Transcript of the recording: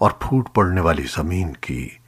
और फूट पड़ने वाली ज़मीन की।